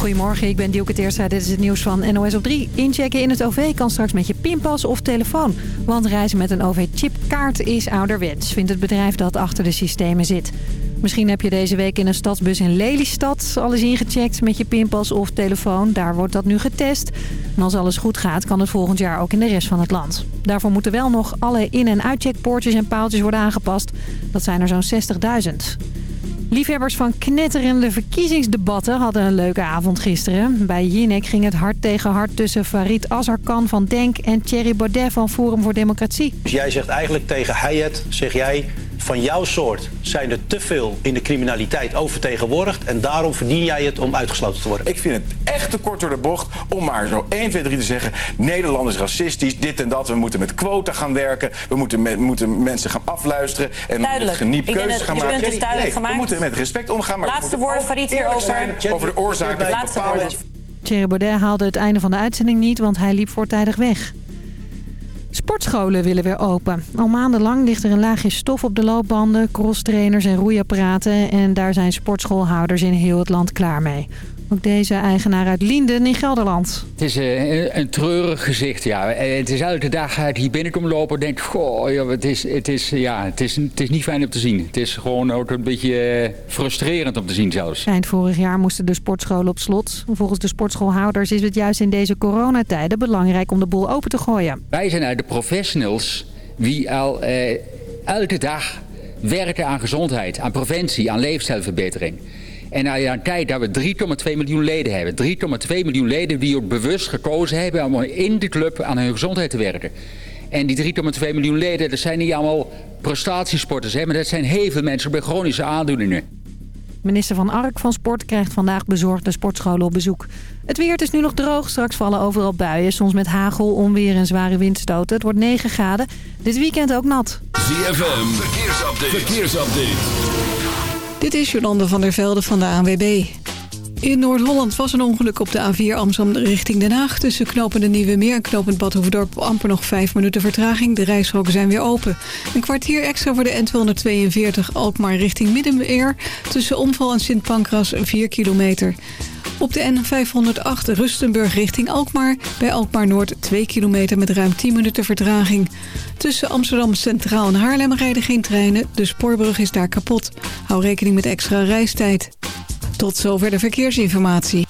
Goedemorgen, ik ben Dielke Teerstra. Dit is het nieuws van NOS op 3. Inchecken in het OV kan straks met je pinpas of telefoon. Want reizen met een OV-chipkaart is ouderwets, vindt het bedrijf dat achter de systemen zit. Misschien heb je deze week in een stadsbus in Lelystad alles ingecheckt met je pinpas of telefoon. Daar wordt dat nu getest. En als alles goed gaat, kan het volgend jaar ook in de rest van het land. Daarvoor moeten wel nog alle in- en uitcheckpoortjes en paaltjes worden aangepast. Dat zijn er zo'n 60.000. Liefhebbers van knetterende verkiezingsdebatten hadden een leuke avond gisteren. Bij Jinek ging het hard tegen hard tussen Farid Azarkan van DENK en Thierry Baudet van Forum voor Democratie. Dus jij zegt eigenlijk tegen Hayat, zeg jij... van jouw soort zijn er te veel in de criminaliteit overtegenwoordigd... en daarom verdien jij het om uitgesloten te worden. Ik vind het echt te kort door de bocht om maar zo 1, 2, 3 te zeggen... Nederland is racistisch, dit en dat. We moeten met quota gaan werken. We moeten, met, moeten mensen gaan afluisteren. En Duidelijk. met keuzes gaan maken. punt is duidelijk Nee, gemaakt. We moeten met respect omgaan. Maar Laatste woord, Farid, eerlijk hierover. zijn Over de oorzaken van Laatste bepaalde woord. Thierry Baudet haalde het einde van de uitzending niet, want hij liep voortijdig weg. Sportscholen willen weer open. Al maandenlang ligt er een laagje stof op de loopbanden, crosstrainers en roeiapparaten. En daar zijn sportschoolhouders in heel het land klaar mee. Ook deze eigenaar uit Lienden in Gelderland. Het is eh, een, een treurig gezicht, ja. Eh, Het is elke dag uit hier binnenkomen lopen en denk, goh, ja, het, is, het, is, ja, het, is, het is niet fijn om te zien. Het is gewoon ook een beetje eh, frustrerend om te zien zelfs. Eind vorig jaar moesten de sportscholen op slot. Volgens de sportschoolhouders is het juist in deze coronatijden belangrijk om de boel open te gooien. Wij zijn uit de professionals die al eh, elke dag werken aan gezondheid, aan preventie, aan leefstijlverbetering. En na een tijd dat we 3,2 miljoen leden hebben. 3,2 miljoen leden die ook bewust gekozen hebben om in de club aan hun gezondheid te werken. En die 3,2 miljoen leden, dat zijn niet allemaal prestatiesporters, hè, maar dat zijn heel veel mensen met chronische aandoeningen. Minister Van Ark van Sport krijgt vandaag bezorgde sportscholen op bezoek. Het weer is nu nog droog. Straks vallen overal buien. Soms met hagel, onweer en zware windstoten. Het wordt 9 graden. Dit weekend ook nat. ZFM, verkeersupdate. verkeersupdate. Dit is Jolande van der Velde van de ANWB. In Noord-Holland was een ongeluk op de A4 Amsterdam richting Den Haag. Tussen knopende Nieuwe Meer en knopend Badhoevedorp amper nog 5 minuten vertraging. De rijstroken zijn weer open. Een kwartier extra voor de N242 Alkmaar richting Middenmeer. Tussen Omval en Sint Pancras 4 kilometer. Op de N508 Rustenburg richting Alkmaar. Bij Alkmaar Noord 2 kilometer met ruim 10 minuten vertraging. Tussen Amsterdam Centraal en Haarlem rijden geen treinen. De spoorbrug is daar kapot. Hou rekening met extra reistijd. Tot zover de verkeersinformatie.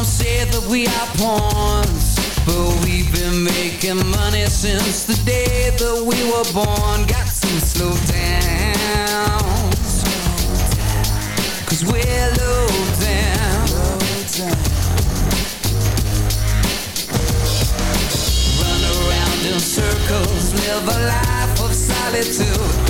don't say that we are pawns But we've been making money since the day that we were born. Got some slow down Cause we're low down. Run around in circles, live a life of solitude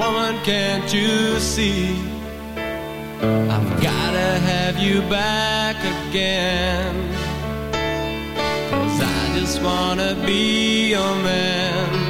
woman, can't you see? I've gotta have you back again. Cause I just wanna be your man.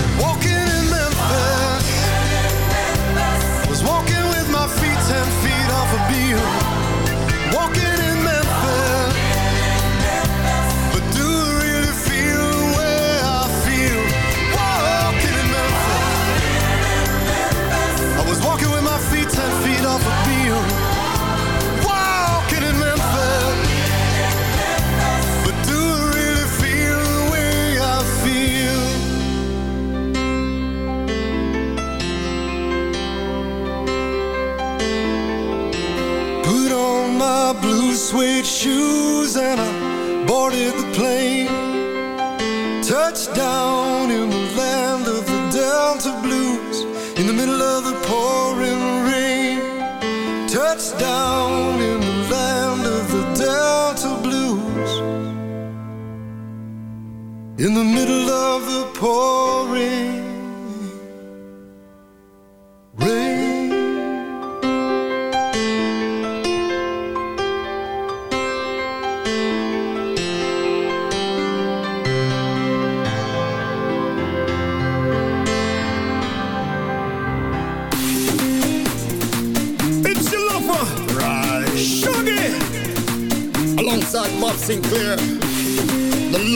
in the middle of the pouring rain. It's your lover. Right. Shuggy. Alongside Bob Sinclair.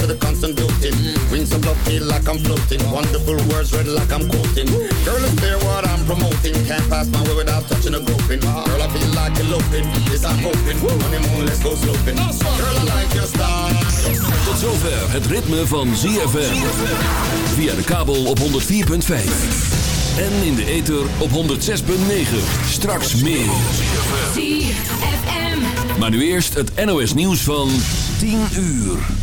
To the constant doting. Wings of love feel like I'm floating. Wonderful words read like I'm quoting. Girl, it's clear what I'm promoting. Can't pass my way without touching a groping. Girl, I feel like eloping. Yes, I'm hoping. Honeymoon, let's go sloping. Girl, I like your style. Tot zover het ritme van ZFM. Via de kabel op 104.5. En in de ether op 106.9. Straks meer. ZFM. Maar nu eerst het NOS nieuws van 10 uur.